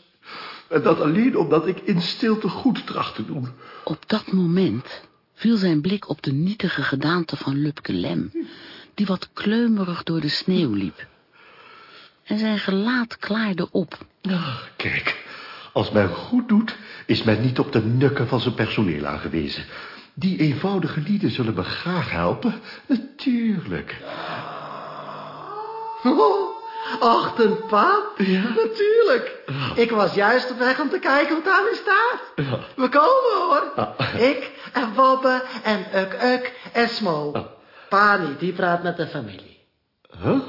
S3: En dat alleen omdat ik in stilte goed tracht te doen.
S2: Op dat moment viel zijn blik op de nietige gedaante van Lupke Lem, die wat kleumerig door de sneeuw liep. En zijn gelaat klaarde op.
S3: Ah, kijk, als men goed doet, is men niet op de nukken van zijn personeel aangewezen. Die eenvoudige lieden zullen me graag helpen. Natuurlijk.
S12: Oh, [LAUGHS] Ochtendpap? Ja. Natuurlijk. Ik was juist op weg om te kijken wat daar staat. We komen hoor. Ik en Wobbe en Uk Uk en Smol. Pa niet, die praat met de familie.
S3: Huh?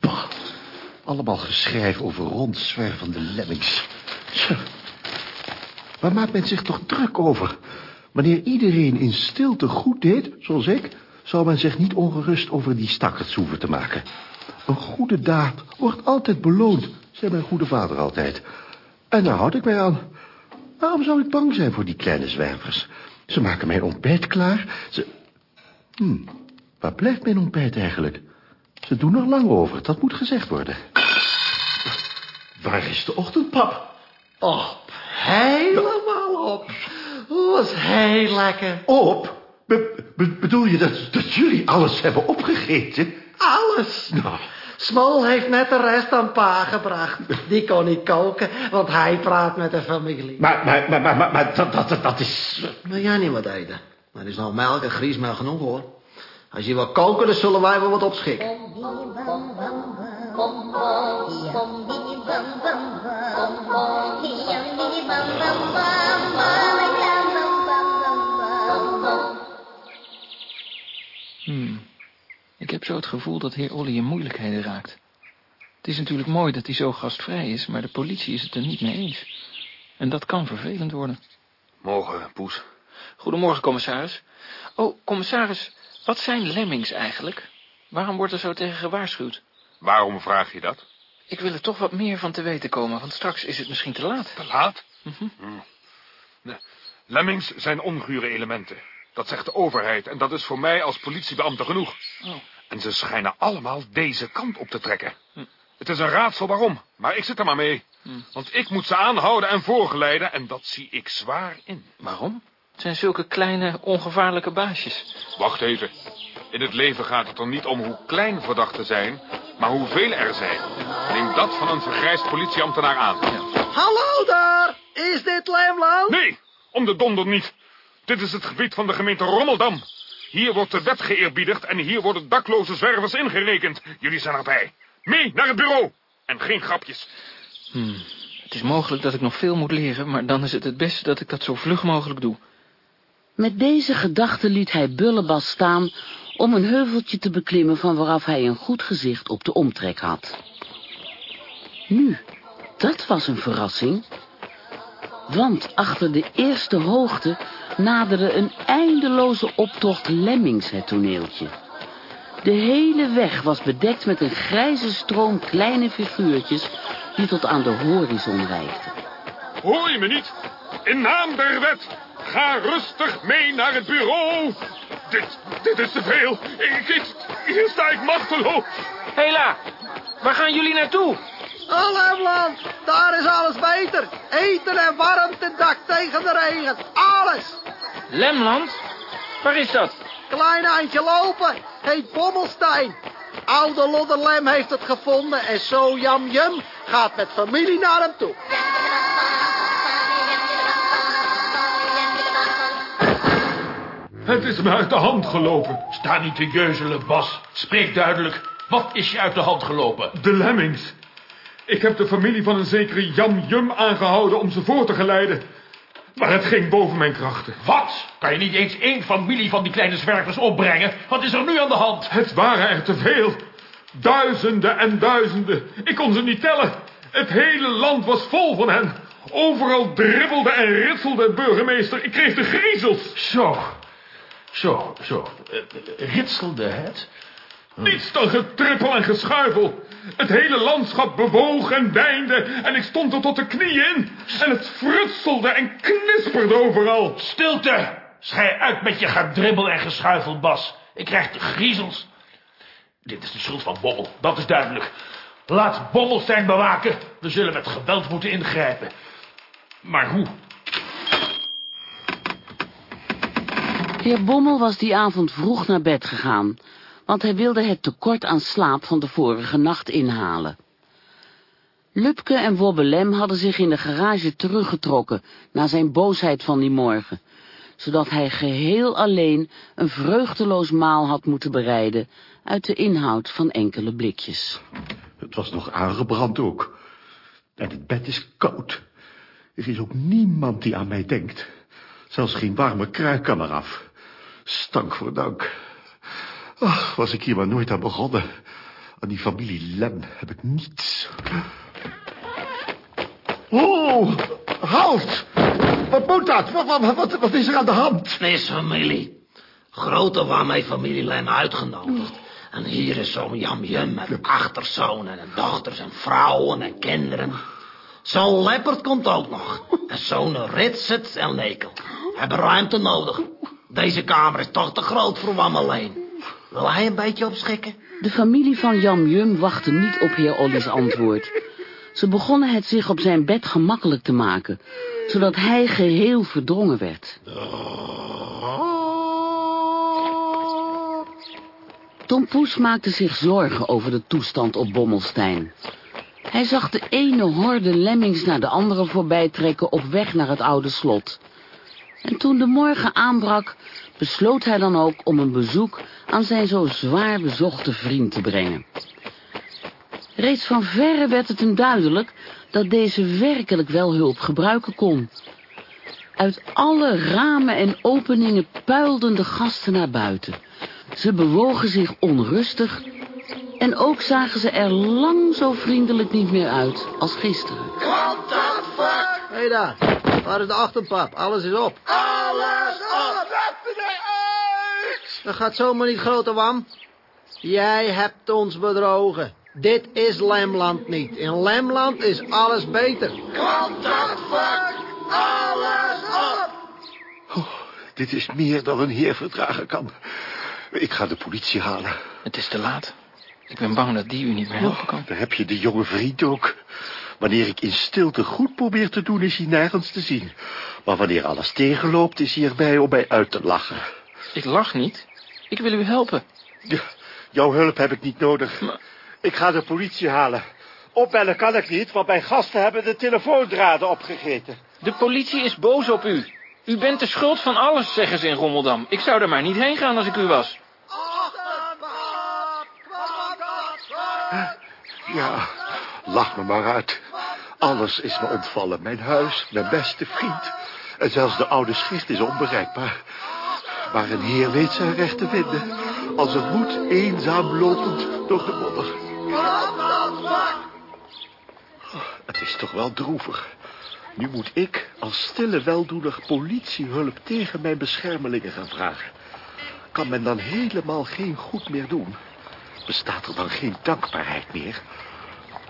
S3: Bah, allemaal geschrijf over rondzwervende lemmings. Tja, waar maakt men zich toch druk over? Wanneer iedereen in stilte goed deed, zoals ik... zou men zich niet ongerust over die stakkerts hoeven te maken. Een goede daad wordt altijd beloond, zei mijn goede vader altijd. En daar houd ik mij aan. Waarom zou ik bang zijn voor die kleine zwervers? Ze maken mijn ontbijt klaar. Ze... Hm, waar blijft mijn ontbijt eigenlijk? Ze doen er lang over, dat moet gezegd worden. Waar is de ochtendpap?
S12: Op. Was heel lekker.
S3: Op? Be- be- bedoel je dat, dat jullie alles hebben opgegeten?
S12: Alles.
S3: Nou,
S12: Smol heeft net de rest aan pa gebracht. Die kon niet koken, want hij praat met de familie.
S3: maar, maar, maar, maar, maar, maar dat, dat, dat is...
S5: Wil jij niet wat eten? Maar er is nog melk en griesmeel genoeg hoor. Als je wil koken, dan zullen wij wel wat opschikken.
S13: Hmm. Heb zo het gevoel dat heer Olly in moeilijkheden raakt. Het is natuurlijk mooi dat hij zo gastvrij is, maar de politie is het er niet mee eens. En dat kan vervelend worden.
S7: Morgen, Poes.
S13: Goedemorgen, commissaris. Oh, commissaris, wat zijn lemmings eigenlijk? Waarom wordt er zo tegen gewaarschuwd?
S7: Waarom vraag je dat?
S13: Ik wil er toch wat meer van te weten komen, want straks is het misschien te laat.
S7: Te laat?
S13: Mhm.
S7: Hm. Nee. Lemmings zijn ongure elementen. Dat zegt de overheid en dat is voor mij als politiebeambte genoeg.
S13: Oh.
S7: En ze schijnen allemaal deze kant op te trekken.
S13: Hm.
S7: Het is een raadsel waarom, maar ik zit er maar mee.
S13: Hm.
S7: Want ik moet ze aanhouden en voorgeleiden en dat zie ik zwaar in.
S13: Waarom? Het zijn zulke kleine, ongevaarlijke baasjes.
S7: Wacht even. In het leven gaat het er niet om hoe klein verdachten zijn, maar hoeveel er zijn. Neem dat van een vergrijsd politieambtenaar aan.
S12: Hallo daar, is dit Lemland?
S7: Nee, om de donder niet. Dit is het gebied van de gemeente Rommeldam. Hier wordt de wet geëerbiedigd en hier worden dakloze zwervers ingerekend. Jullie zijn erbij. Mee naar het bureau. En geen grapjes.
S13: Hmm. Het is mogelijk dat ik nog veel moet leren, maar dan is het het beste dat ik dat zo vlug mogelijk doe.
S2: Met deze gedachte liet hij Bullebas staan om een heuveltje te beklimmen van waaraf hij een goed gezicht op de omtrek had. Nu, dat was een verrassing. Want achter de eerste hoogte naderde een eindeloze optocht lemmings het toneeltje. De hele weg was bedekt met een grijze stroom kleine figuurtjes die tot aan de horizon reikten.
S7: Hoor je me niet? In naam der wet. Ga rustig mee naar het bureau. Dit, dit is te veel. Ik, ik, hier sta ik machteloos.
S13: Hela, waar gaan jullie naartoe?
S12: Oh, Lemland, daar is alles beter. Eten en warmte, dak tegen de regen. Alles.
S13: Lemland? Waar is dat?
S12: Klein eindje lopen. Heet Bommelstein. Oude Lodderlem heeft het gevonden en zo Jam Jum gaat met familie naar hem toe.
S8: Het is me uit de hand gelopen. Sta niet te jeuzelen, Bas. Spreek duidelijk. Wat is je uit de hand gelopen?
S7: De Lemmings. Ik heb de familie van een zekere Jam Jum aangehouden om ze voor te geleiden. Maar het ging boven mijn krachten.
S8: Wat? Kan je niet eens één familie van die kleine zwervers opbrengen? Wat is er nu aan de hand?
S7: Het waren er te veel. Duizenden en duizenden. Ik kon ze niet tellen. Het hele land was vol van hen. Overal dribbelde en ritselde het burgemeester. Ik kreeg de griezels.
S8: Zo. Zo, zo. Eh, ritselde het?
S7: Niets dan getrippel en geschuifel. Het hele landschap bewoog en deinde en ik stond er tot de knieën in. En het frutselde en knisperde overal.
S8: Stilte! Schij uit met je gedribbel en geschuifel, Bas. Ik krijg de griezels. Dit is de schuld van Bommel, dat is duidelijk. Laat Bommelstein bewaken. We zullen met geweld moeten ingrijpen. Maar hoe?
S2: Heer Bommel was die avond vroeg naar bed gegaan, want hij wilde het tekort aan slaap van de vorige nacht inhalen. Lupke en Wobbelem hadden zich in de garage teruggetrokken na zijn boosheid van die morgen, zodat hij geheel alleen een vreugdeloos maal had moeten bereiden uit de inhoud van enkele blikjes.
S3: Het was nog aangebrand ook. En het bed is koud. Er is ook niemand die aan mij denkt. Zelfs geen warme kruik kan eraf. Stank voor dank. Ach, was ik hier maar nooit aan begonnen. Aan die familie Lem heb ik niets. Oh, halt! Wat moet dat? Wat, wat, wat, is er aan de hand?
S10: Is familie. Grote waarmee familie Lem uitgenodigd. En hier is zo'n Jam Jum met achterzonen en dochters en vrouwen en kinderen. Zo'n leopard komt ook nog. En zo'n Ritset en Lekel. hebben ruimte nodig. Deze kamer is toch te groot voor Wam alleen. Wil hij een beetje opschikken?
S2: De familie van Jan Jum wachtte niet op heer Olly's antwoord. Ze begonnen het zich op zijn bed gemakkelijk te maken, zodat hij geheel verdrongen werd. Tom Poes maakte zich zorgen over de toestand op Bommelstein. Hij zag de ene horde lemmings naar de andere voorbij trekken op weg naar het oude slot. En toen de morgen aanbrak, besloot hij dan ook om een bezoek aan zijn zo zwaar bezochte vriend te brengen. Reeds van verre werd het hem duidelijk dat deze werkelijk wel hulp gebruiken kon. Uit alle ramen en openingen puilden de gasten naar buiten. Ze bewogen zich onrustig en ook zagen ze er lang zo vriendelijk niet meer uit als gisteren.
S12: The fuck? Hé hey daar, waar is de achterpap? Alles is op.
S3: Alles op!
S12: Dat gaat zomaar niet, grote wam. Jij hebt ons bedrogen. Dit is Lemland niet. In Lemland is alles beter.
S3: The fuck? Alles op! Oh, dit is meer dan een heer verdragen kan. Ik ga de politie halen.
S13: Het is te laat. Ik ben bang dat die u niet meer helpen kan.
S3: Daar heb je de jonge vriend ook. Wanneer ik in stilte goed probeer te doen, is hij nergens te zien. Maar wanneer alles tegenloopt, is hij erbij om mij uit te lachen.
S13: Ik lach niet. Ik wil u helpen.
S3: Ja, jouw hulp heb ik niet nodig. Ik ga de politie halen. Opbellen kan ik niet, want mijn gasten hebben de telefoondraden opgegeten.
S13: De politie is boos op u. U bent de schuld van alles, zeggen ze in Rommeldam. Ik zou er maar niet heen gaan als ik u was.
S3: Ja, lach me maar uit. Alles is me ontvallen. Mijn huis, mijn beste vriend. En zelfs de oude schrift is onbereikbaar. Maar een heer weet zijn recht te vinden. Als het moet, eenzaam lopend door de modder. Oh, het is toch wel droevig. Nu moet ik als stille weldoener politiehulp tegen mijn beschermelingen gaan vragen. Kan men dan helemaal geen goed meer doen? Bestaat er dan geen dankbaarheid meer?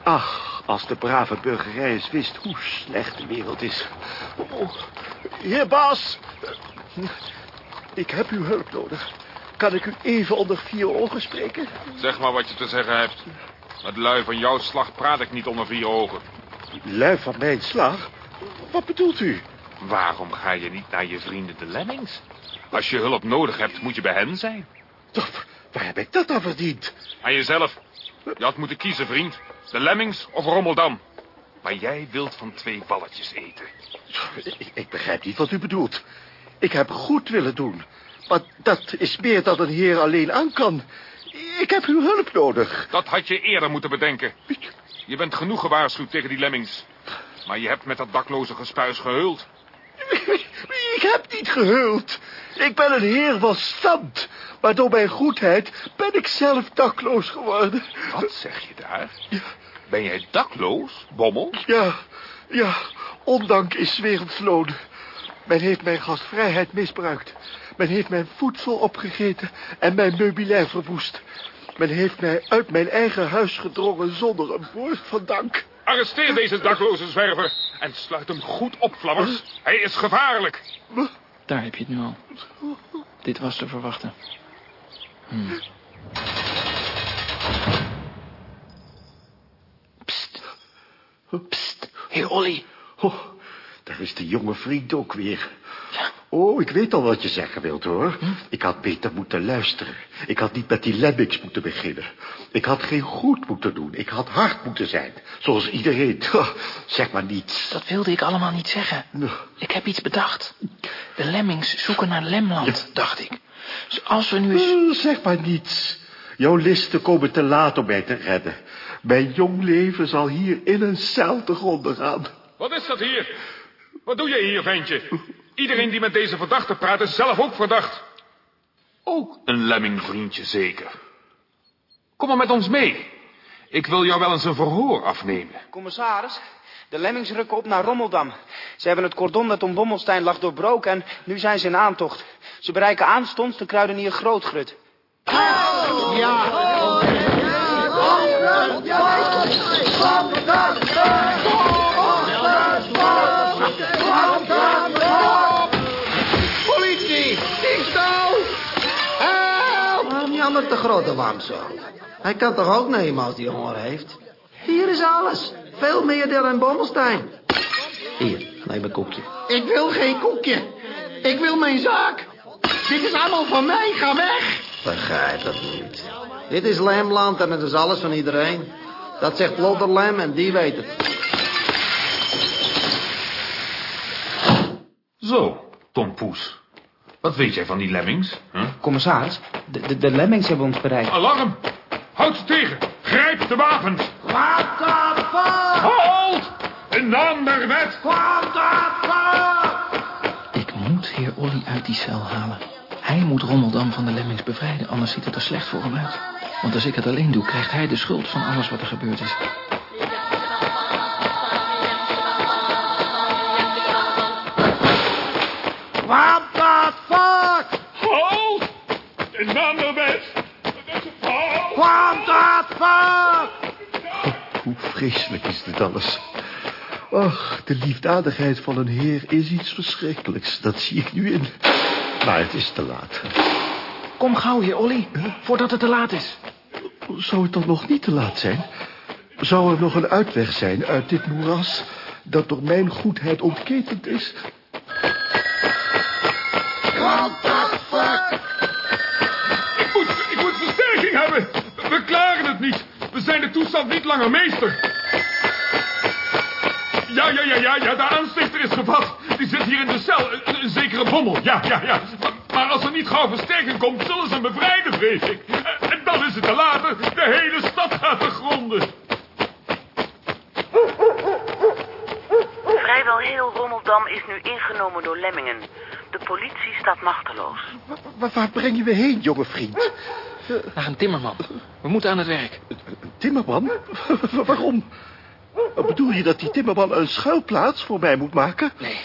S3: Ach, als de brave burgerij eens wist hoe slecht de wereld is. Oh, heer Bas, ik heb uw hulp nodig. Kan ik u even onder vier ogen spreken?
S7: Zeg maar wat je te zeggen hebt. Met lui van jouw slag praat ik niet onder vier ogen.
S3: Lui van mijn slag? Wat bedoelt u?
S7: Waarom ga je niet naar je vrienden de Lemmings? Als je hulp nodig hebt, moet je bij hen zijn.
S3: Toch, waar heb ik dat dan verdiend?
S7: Aan jezelf. Je had moeten kiezen, vriend. De Lemmings of Rommeldam. Maar jij wilt van twee balletjes eten.
S3: Ik, ik begrijp niet wat u bedoelt. Ik heb goed willen doen. Maar dat is meer dan een heer alleen aan kan. Ik heb uw hulp nodig.
S7: Dat had je eerder moeten bedenken. Je bent genoeg gewaarschuwd tegen die Lemmings. Maar je hebt met dat dakloze gespuis geheuld.
S3: Ik heb niet geheuld. Ik ben een heer van stand. Maar door mijn goedheid ben ik zelf dakloos geworden.
S7: Wat zeg je daar? Ben jij dakloos, Bommel?
S3: Ja, ja. Ondank is wereldloon. Men heeft mijn gastvrijheid misbruikt. Men heeft mijn voedsel opgegeten en mijn meubilair verwoest. Men heeft mij uit mijn eigen huis gedrongen zonder een woord van dank.
S7: Arresteer deze dakloze zwerver en sluit hem goed op, Flammers. Hij is gevaarlijk.
S13: Daar heb je het nu al. Dit was te verwachten. Hmm.
S3: Pst. Pst. Heer Olly. Oh, daar is de jonge vriend ook weer. Oh, ik weet al wat je zeggen wilt, hoor. Ik had beter moeten luisteren. Ik had niet met die lemmings moeten beginnen. Ik had geen goed moeten doen. Ik had hard moeten zijn. Zoals iedereen. [LAUGHS] Zeg maar niets.
S13: Dat wilde ik allemaal niet zeggen. Ik heb iets bedacht. De lemmings zoeken naar Lemland, dacht ik. Dus als we nu eens...
S3: Zeg maar niets. Jouw listen komen te laat om mij te redden. Mijn jong leven zal hier in een cel te gronden gaan.
S7: Wat is dat hier? Wat doe je hier, ventje? Iedereen die met deze verdachte praat is zelf ook verdacht. Ook een lemmingvriendje zeker. Kom maar met ons mee. Ik wil jou wel eens een verhoor afnemen.
S14: Commissaris, de lemmings rukken op naar Rommeldam. Ze hebben het cordon dat om Bommelstein lag doorbroken en nu zijn ze in aantocht. Ze bereiken aanstonds de kruidenier Grootgrut.
S5: heeft grote warmzone. Hij kan toch ook nemen als hij honger heeft? Hier is alles. Veel meer dan in Bommelstein. Hier, neem een koekje.
S12: Ik wil geen koekje. Ik wil mijn zaak. Dit is allemaal van mij. Ga weg.
S5: Begrijp het niet. Dit is Lemland en het is alles van iedereen. Dat zegt Lodderlem en die weet het.
S7: Zo, Tom Poes. Wat weet jij van die lemmings? Huh?
S14: Commissaris, de, de, de lemmings hebben ons bereikt.
S8: Alarm! Houd ze tegen! Grijp de wapens!
S12: Wat fuck?
S8: Halt! In naam der wet!
S12: Fuck?
S13: Ik moet heer Olly uit die cel halen. Hij moet Rommeldam van de lemmings bevrijden, anders ziet het er slecht voor hem uit. Want als ik het alleen doe, krijgt hij de schuld van alles wat er gebeurd is.
S12: What the fuck?
S8: Halt! In naam der wet!
S3: Hoe vreselijk is dit alles. Ach, de liefdadigheid van een heer is iets verschrikkelijks. Dat zie ik nu in. Maar het is te laat.
S13: Kom gauw, heer Olly, voordat het te laat is.
S3: Zou het dan nog niet te laat zijn? Zou er nog een uitweg zijn uit dit moeras... dat door mijn goedheid ontketend is?
S12: What
S8: toestand niet langer meester! Ja, ja, ja, ja, ja, de aanstichter is gevat. Die zit hier in de cel, een, een zekere bommel. Ja, ja, ja. Maar, maar als er niet gauw versterking komt, zullen ze hem bevrijden, vrees ik. En, en dan is het te laat. De hele stad gaat te gronden.
S2: Vrijwel heel Rommeldam is nu ingenomen door lemmingen. De politie staat machteloos.
S3: Waar, waar breng je me heen, jonge vriend?
S13: Naar een timmerman. We moeten aan het werk.
S3: Timmerman? [LAUGHS] Waarom? Bedoel je dat die timmerman een schuilplaats voor mij moet maken?
S13: Nee,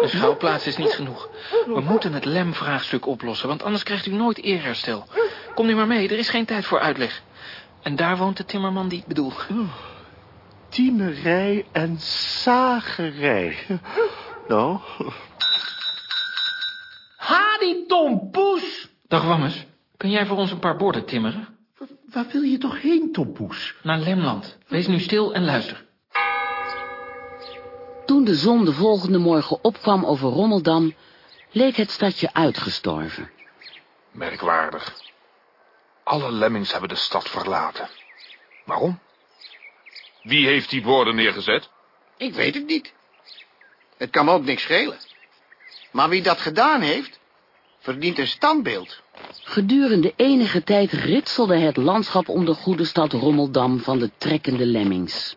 S13: een schuilplaats is niet genoeg. We moeten het lemvraagstuk oplossen, want anders krijgt u nooit eerherstel. Kom nu maar mee, er is geen tijd voor uitleg. En daar woont de timmerman die ik bedoel.
S3: Tienerij en zagerij. Nou,
S12: Ha, die Tom Poes.
S13: Dag Wammes, kun jij voor ons een paar borden timmeren?
S3: waar wil je toch heen, Tompoes?
S13: Naar Lemland. Wees nu stil en luister.
S2: Toen de zon de volgende morgen opkwam over Rommeldam, leek het stadje uitgestorven.
S7: Merkwaardig. Alle lemmings hebben de stad verlaten. Waarom? Wie heeft die borden neergezet?
S15: Ik weet het niet. Het kan me ook niks schelen. Maar wie dat gedaan heeft, verdient een standbeeld.
S2: Gedurende enige tijd ritselde het landschap om de goede stad Rommeldam van de trekkende lemmings.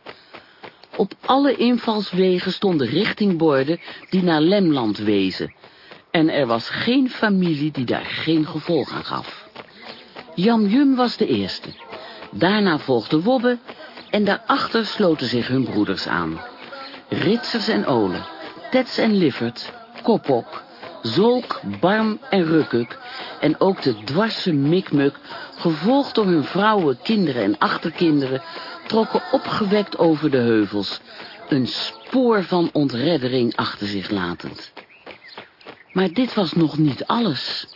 S2: Op alle invalswegen stonden richtingborden die naar Lemland wezen. En er was geen familie die daar geen gevolg aan gaf. Jam Jum was de eerste. Daarna volgde Wobbe en daarachter sloten zich hun broeders aan. Ritsers en Olen, Tets en Liffert, Kopok, Zolk, Barm en Rukkuk en ook de dwarse Mikmuk, gevolgd door hun vrouwen, kinderen en achterkinderen, trokken opgewekt over de heuvels, een spoor van ontreddering achter zich latend. Maar dit was nog niet alles.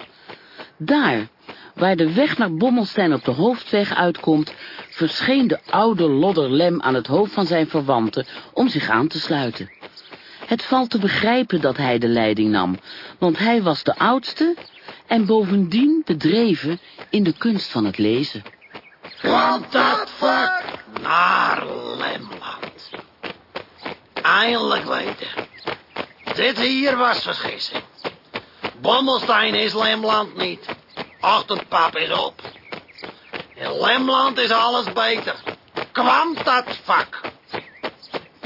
S2: Daar, waar de weg naar Bommelstein op de hoofdweg uitkomt, verscheen de oude lodder Lem aan het hoofd van zijn verwanten om zich aan te sluiten. Het valt te begrijpen dat hij de leiding nam, want hij was de oudste en bovendien bedreven in de kunst van het lezen.
S10: What the fuck? Naar Lemland. Eindelijk weten. Dit hier was vergissing. Bommelstein is Lemland niet. Ochtendpap is op. In Lemland is alles beter. Kwam dat vak.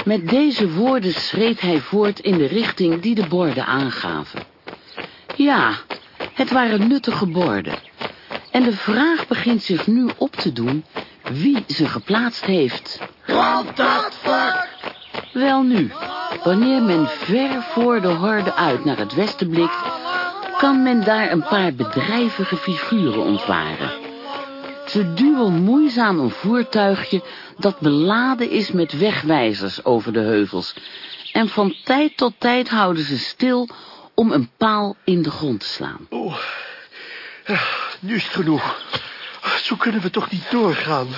S2: Met deze woorden schreed hij voort in de richting die de borden aangaven. Ja, het waren nuttige borden. En de vraag begint zich nu op te doen wie ze geplaatst heeft.
S10: The fuck?
S2: Wel nu, wanneer men ver voor de horde uit naar het westen blikt, kan men daar een paar bedrijvige figuren ontwaren. Ze duwen moeizaam een voertuigje dat beladen is met wegwijzers over de heuvels. En van tijd tot tijd houden ze stil om een paal in de grond te slaan.
S3: Oh, ja, nu is het genoeg. Zo kunnen we toch niet doorgaan.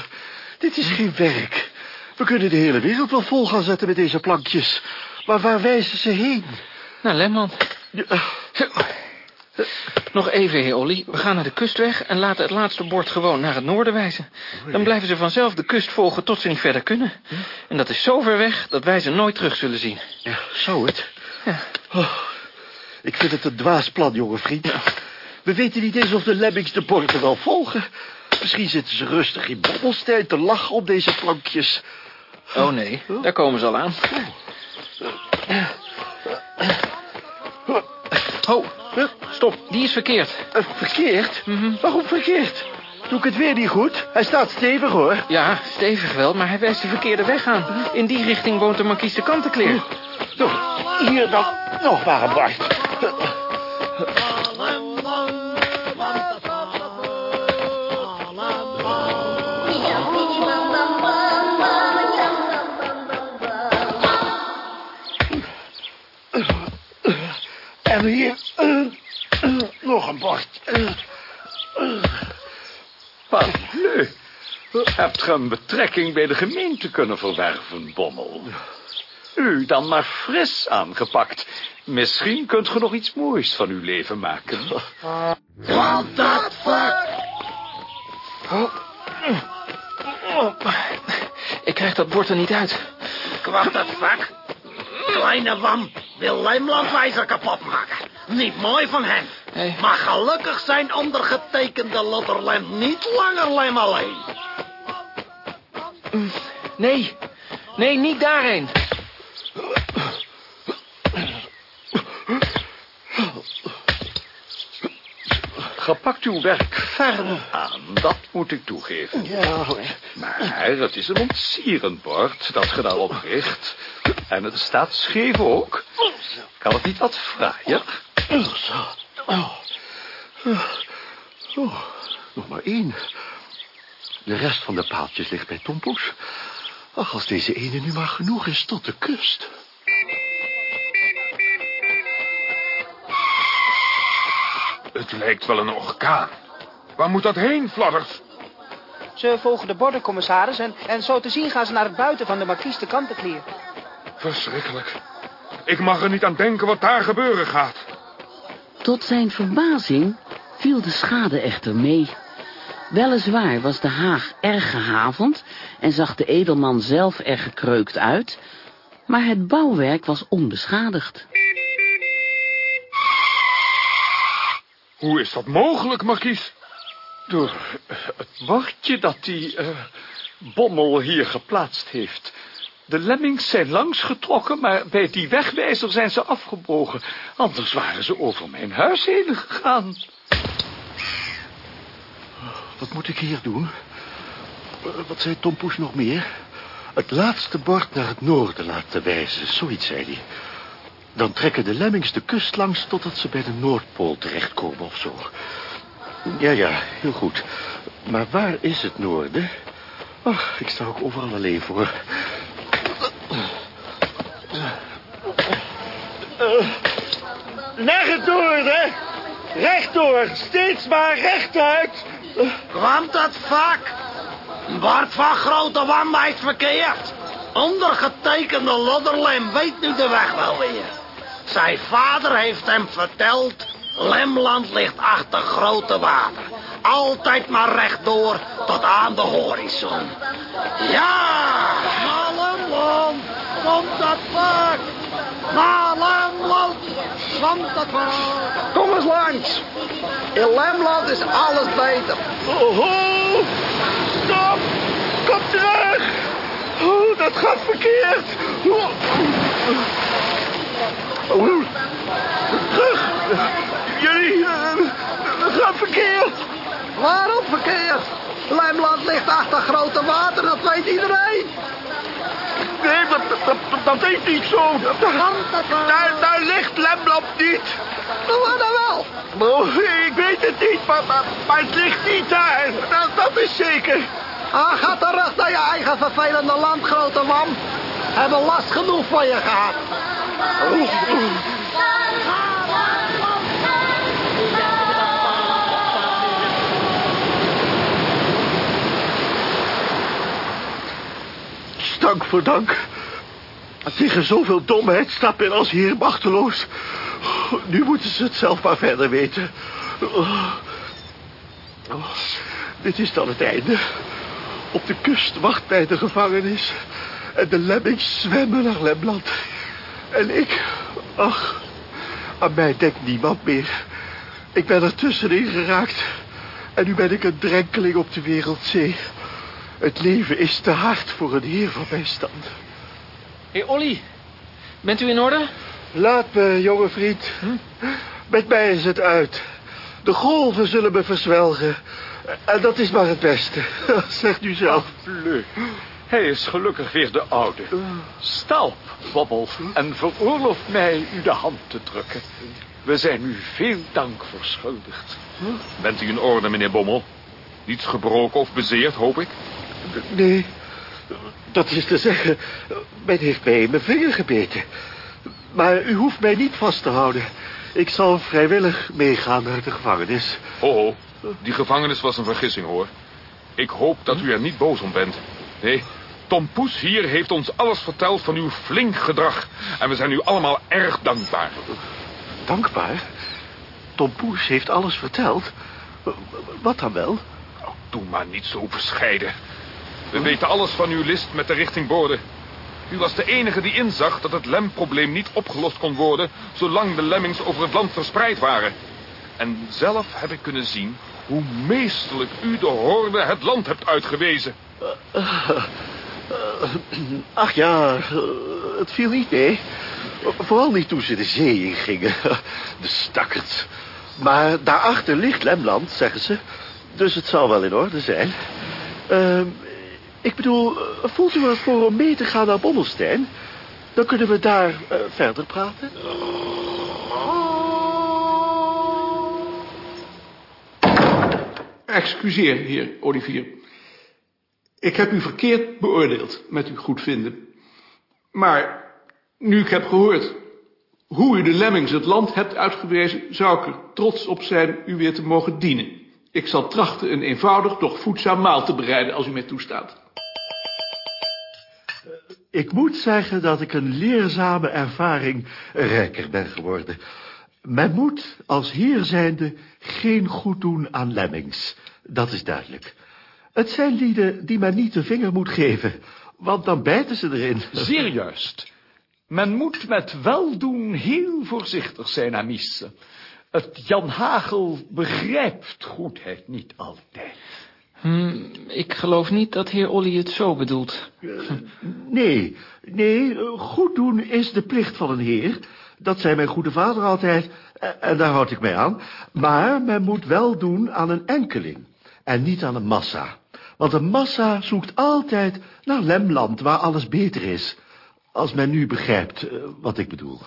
S3: Dit is geen werk. We kunnen de hele wereld wel vol gaan zetten met deze plankjes. Maar waar wijzen ze heen?
S13: Naar Lemland. Nog even, heer Olly. We gaan naar de kustweg en laten het laatste bord gewoon naar het noorden wijzen. Dan blijven ze vanzelf de kust volgen tot ze niet verder kunnen. En dat is zo ver weg dat wij ze nooit terug zullen zien.
S3: Ja, zou het? Oh, ik vind het een dwaas plan, jonge vriend. We weten niet eens of de lemmings de borden wel volgen. Misschien zitten ze rustig in Bobbelstein te lachen op deze plankjes.
S13: Oh nee, daar komen ze al aan. Oh, stop, die is verkeerd.
S3: Eh, verkeerd? Waarom verkeerd? Doe ik het weer niet goed? Hij staat stevig, hoor.
S13: Ja, stevig wel, maar hij wijst de verkeerde weg aan. In die richting woont de markies de Kantenkleer.
S3: Toch, hier dan nog maar een Bart. En hier eh, eh, nog een bord. Eh.
S6: Parbleu. Hebt ge een betrekking bij de gemeente kunnen verwerven, Bommel? U dan maar fris aangepakt. Misschien kunt ge nog iets moois van uw leven maken.
S10: What the fuck?
S13: Ik krijg dat bord er niet uit.
S10: What the fuck? Kleine wam wil Lijmlandwijzer kapot maken. Niet mooi van hen. Maar gelukkig zijn ondergetekende Lotterlem niet langer lem alleen.
S13: Nee, nee, niet daarheen.
S6: Gepakt uw werk ferm aan, dat moet ik toegeven.
S3: Ja, hoor.
S6: Maar het is een ontsierend bord dat ge daarop richt. En het staat scheef ook. Kan het niet wat fraaier?
S3: Zo. Oh. Oh, nog maar één. De rest van de paaltjes ligt bij Tompoes. Ach, als deze ene nu maar genoeg is tot de kust.
S7: Het lijkt wel een orkaan. Waar moet dat heen, Fladders?
S14: Ze volgen de borden, commissaris, en, en zo te zien gaan ze naar het buiten van de markies de Kantenkleer.
S7: Verschrikkelijk. Ik mag er niet aan denken wat daar gebeuren gaat.
S2: Tot zijn verbazing viel de schade echter mee. Weliswaar was de haag erg gehavend en zag de edelman zelf er gekreukt uit, maar het bouwwerk was onbeschadigd.
S7: Hoe is dat mogelijk, markies?
S6: Door het bordje dat die eh, bommel hier geplaatst heeft. De lemmings zijn langsgetrokken, maar bij die wegwijzer zijn ze afgebogen. Anders waren ze over mijn huis heen gegaan.
S3: Wat moet ik hier doen? Wat zei Tompoes nog meer? Het laatste bord naar het noorden laten wijzen, zoiets zei hij. Dan trekken de lemmings de kust langs totdat ze bij de Noordpool terechtkomen of zo. Ja, ja, heel goed. Maar waar is het noorden? Ach, ik sta ook overal alleen voor. Naar het noorden! Rechtdoor, steeds maar rechtuit!
S10: Kwam dat vak? Bart van Grote Wam verkeerd. Ondergetekende Lodderlem weet nu de weg wel weer. Zijn vader heeft hem verteld... Lemland ligt achter grote water. Altijd maar rechtdoor tot aan de horizon. Ja! Komt dat vak! Malemland, komt dat vak!
S15: Kom eens langs. In Lemland is alles beter.
S3: Oh, oh, stop! Kom terug! Oh, dat gaat verkeerd! Oh. Oh, terug! Jullie, eh, het gaat verkeerd!
S15: Waarom verkeerd? Lemland ligt achter grote water, dat weet iedereen.
S3: Nee, dat, dat, dat, dat is niet zo. Daar, daar ligt Lemland niet.
S15: Waar dan wel?
S3: Oh, ik weet het niet, maar, maar, maar het ligt niet daar. Dat, dat is zeker.
S15: Ah, ga terug naar je eigen vervelende land, grote man. Hebben last genoeg van je gehad.
S3: Dank voor dank. Tegen zoveel domheid staat men als heer machteloos. Nu moeten ze het zelf maar verder weten. Oh. Dit is dan het einde. Op de kust wacht mij de gevangenis. En de lemmings zwemmen naar Lemland. En ik, ach, aan mij denkt niemand meer. Ik ben er tussenin geraakt. En nu ben ik een drenkeling op de wereldzee. Het leven is te hard voor een heer van mijn stand.
S13: Hé, hey, Olly. Bent u in orde?
S3: Laat me, jonge vriend. Met mij is het uit. De golven zullen me verzwelgen. En dat is maar het beste. [LAUGHS] Zegt u zelf.
S6: Fleu. Hij is gelukkig weer de oude. Stalp, Bobbel, en veroorloof mij u de hand te drukken. We zijn u veel dank verschuldigd.
S7: Bent u in orde, meneer Bommel? Niets gebroken of bezeerd, hoop ik?
S3: Nee, dat is te zeggen, men heeft mij in mijn vinger gebeten. Maar u hoeft mij niet vast te houden. Ik zal vrijwillig meegaan naar de gevangenis.
S7: Ho, ho. Die gevangenis was een vergissing, hoor. Ik hoop dat u er niet boos om bent. Nee, Tom Poes hier heeft ons alles verteld van uw flink gedrag. En we zijn u allemaal erg dankbaar.
S3: Dankbaar? Tom Poes heeft alles verteld? Wat dan wel?
S7: Oh, doe maar niet zo bescheiden. We weten alles van uw list met de richtingborden. U was de enige die inzag dat het lemprobleem niet opgelost kon worden... zolang de lemmings over het land verspreid waren. En zelf heb ik kunnen zien hoe meesterlijk u de horde het land hebt uitgewezen.
S3: ach ja, het viel niet mee. Vooral niet toen ze de zee ingingen. De stakkerts. Maar daarachter ligt Lemland, zeggen ze. Dus het zal wel in orde zijn. Uh, ik bedoel, voelt u er voor om mee te gaan naar Bommelstein? Dan kunnen we daar uh, verder praten.
S4: Excuseer, heer Olivier. Ik heb u verkeerd beoordeeld met uw goedvinden. Maar nu ik heb gehoord hoe u de Lemmings het land hebt uitgewezen... zou ik er trots op zijn u weer te mogen dienen. Ik zal trachten een eenvoudig, doch voedzaam maal te bereiden als u mij toestaat.
S3: Ik moet zeggen dat ik een leerzame ervaring rijker ben geworden. Men moet als heer zijnde geen goed doen aan lemmings. Dat is duidelijk. Het zijn lieden die men niet de vinger moet geven, want dan bijten ze erin.
S6: Zeer juist. Men moet met weldoen heel voorzichtig zijn, Amice. Het Jan Hagel begrijpt goedheid niet altijd.
S13: Hm, ik geloof niet dat heer Olly het zo bedoelt.
S3: nee, nee, goed doen is de plicht van een heer. Dat zei mijn goede vader altijd, en daar houd ik mij aan. Maar men moet wel doen aan een enkeling, en niet aan een massa. Want een massa zoekt altijd naar Lemland, waar alles beter is. Als men nu begrijpt wat ik bedoel.